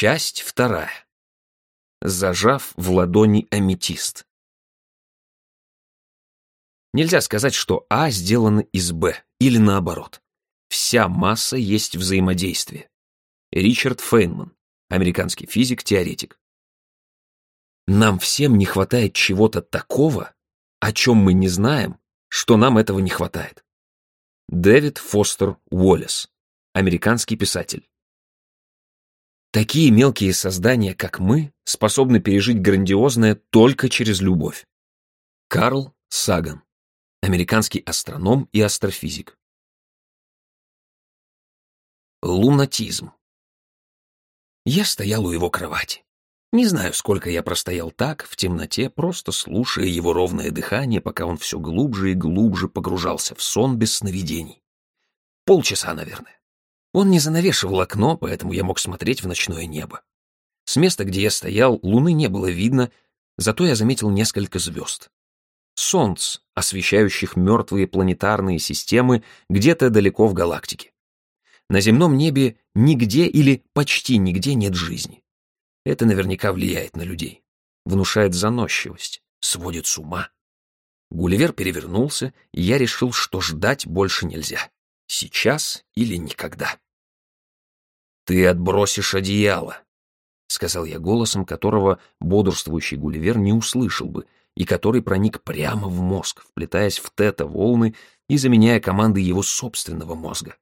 Часть вторая. Зажав в ладони аметист. Нельзя сказать, что А сделано из Б, или наоборот. Вся масса есть взаимодействие. Ричард Фейнман, американский физик-теоретик. Нам всем не хватает чего-то такого, о чем мы не знаем, что нам этого не хватает. Дэвид Фостер Уоллес, американский писатель. Такие мелкие создания, как мы, способны пережить грандиозное только через любовь. Карл Саган, американский астроном и астрофизик. Лунатизм. Я стоял у его кровати. Не знаю, сколько я простоял так, в темноте, просто слушая его ровное дыхание, пока он все глубже и глубже погружался в сон без сновидений. Полчаса, наверное. Он не занавешивал окно, поэтому я мог смотреть в ночное небо. С места, где я стоял, луны не было видно, зато я заметил несколько звезд. Солнц, освещающих мертвые планетарные системы где-то далеко в галактике. На земном небе нигде или почти нигде нет жизни. Это наверняка влияет на людей. Внушает заносчивость, сводит с ума. Гулливер перевернулся, и я решил, что ждать больше нельзя. Сейчас или никогда. «Ты отбросишь одеяло», — сказал я голосом, которого бодрствующий Гулливер не услышал бы, и который проник прямо в мозг, вплетаясь в тета-волны и заменяя команды его собственного мозга.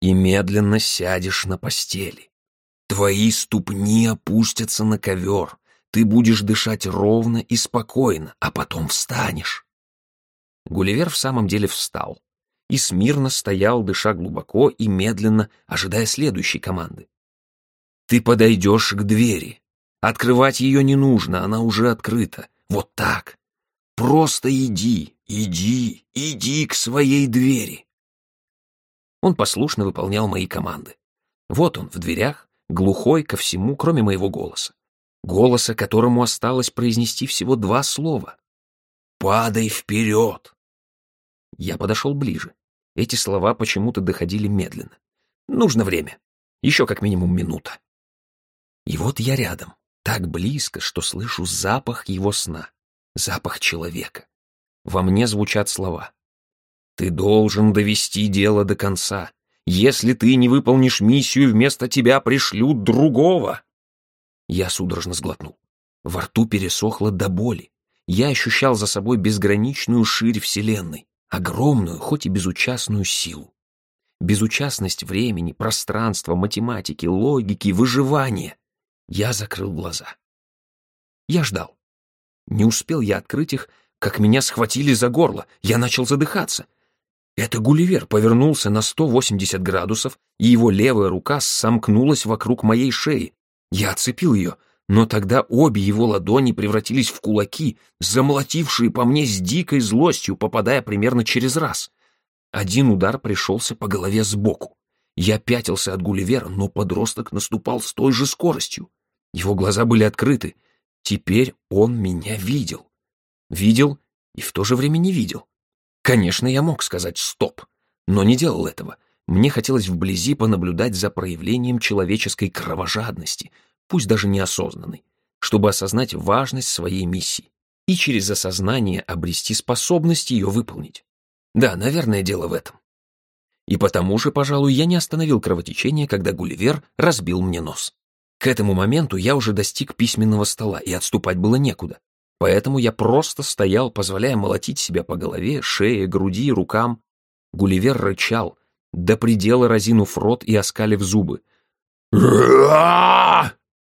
«И медленно сядешь на постели. Твои ступни опустятся на ковер. Ты будешь дышать ровно и спокойно, а потом встанешь. Гулливер в самом деле встал и смирно стоял, дыша глубоко и медленно, ожидая следующей команды. Ты подойдешь к двери. Открывать ее не нужно, она уже открыта. Вот так. Просто иди, иди, иди к своей двери. Он послушно выполнял мои команды. Вот он в дверях, глухой ко всему, кроме моего голоса. Голоса, которому осталось произнести всего два слова. «Падай вперед!» Я подошел ближе. Эти слова почему-то доходили медленно. Нужно время. Еще как минимум минута. И вот я рядом, так близко, что слышу запах его сна, запах человека. Во мне звучат слова. «Ты должен довести дело до конца. Если ты не выполнишь миссию, вместо тебя пришлют другого. Я судорожно сглотнул. Во рту пересохло до боли. Я ощущал за собой безграничную ширь Вселенной, огромную, хоть и безучастную силу. Безучастность времени, пространства, математики, логики, выживания. Я закрыл глаза. Я ждал. Не успел я открыть их, как меня схватили за горло. Я начал задыхаться. Это Гулливер повернулся на 180 градусов, и его левая рука сомкнулась вокруг моей шеи. Я отцепил ее, но тогда обе его ладони превратились в кулаки, замолотившие по мне с дикой злостью, попадая примерно через раз. Один удар пришелся по голове сбоку. Я пятился от Гулливера, но подросток наступал с той же скоростью. Его глаза были открыты. Теперь он меня видел. Видел и в то же время не видел. Конечно, я мог сказать «стоп», но не делал этого. Мне хотелось вблизи понаблюдать за проявлением человеческой кровожадности, пусть даже неосознанной, чтобы осознать важность своей миссии и через осознание обрести способность ее выполнить. Да, наверное, дело в этом. И потому же, пожалуй, я не остановил кровотечение, когда Гулливер разбил мне нос. К этому моменту я уже достиг письменного стола, и отступать было некуда. Поэтому я просто стоял, позволяя молотить себя по голове, шее, груди, рукам. Гулливер рычал, до предела разинув рот и оскалив зубы.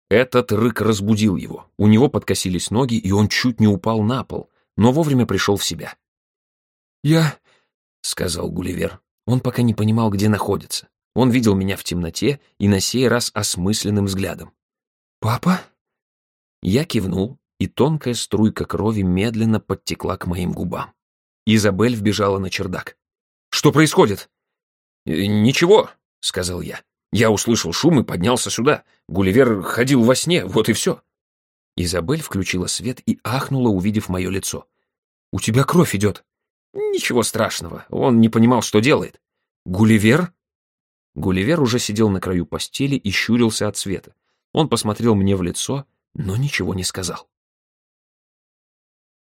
Этот рык разбудил его. У него подкосились ноги, и он чуть не упал на пол, но вовремя пришел в себя. «Я...» — сказал Гулливер. Он пока не понимал, где находится. Он видел меня в темноте и на сей раз осмысленным взглядом. «Папа?» Я кивнул, и тонкая струйка крови медленно подтекла к моим губам. Изабель вбежала на чердак. «Что происходит?» «Э, «Ничего», — сказал я. «Я услышал шум и поднялся сюда. Гулливер ходил во сне, вот и все». Изабель включила свет и ахнула, увидев мое лицо. «У тебя кровь идет». «Ничего страшного, он не понимал, что делает». «Гулливер?» Гулливер уже сидел на краю постели и щурился от света. Он посмотрел мне в лицо, но ничего не сказал.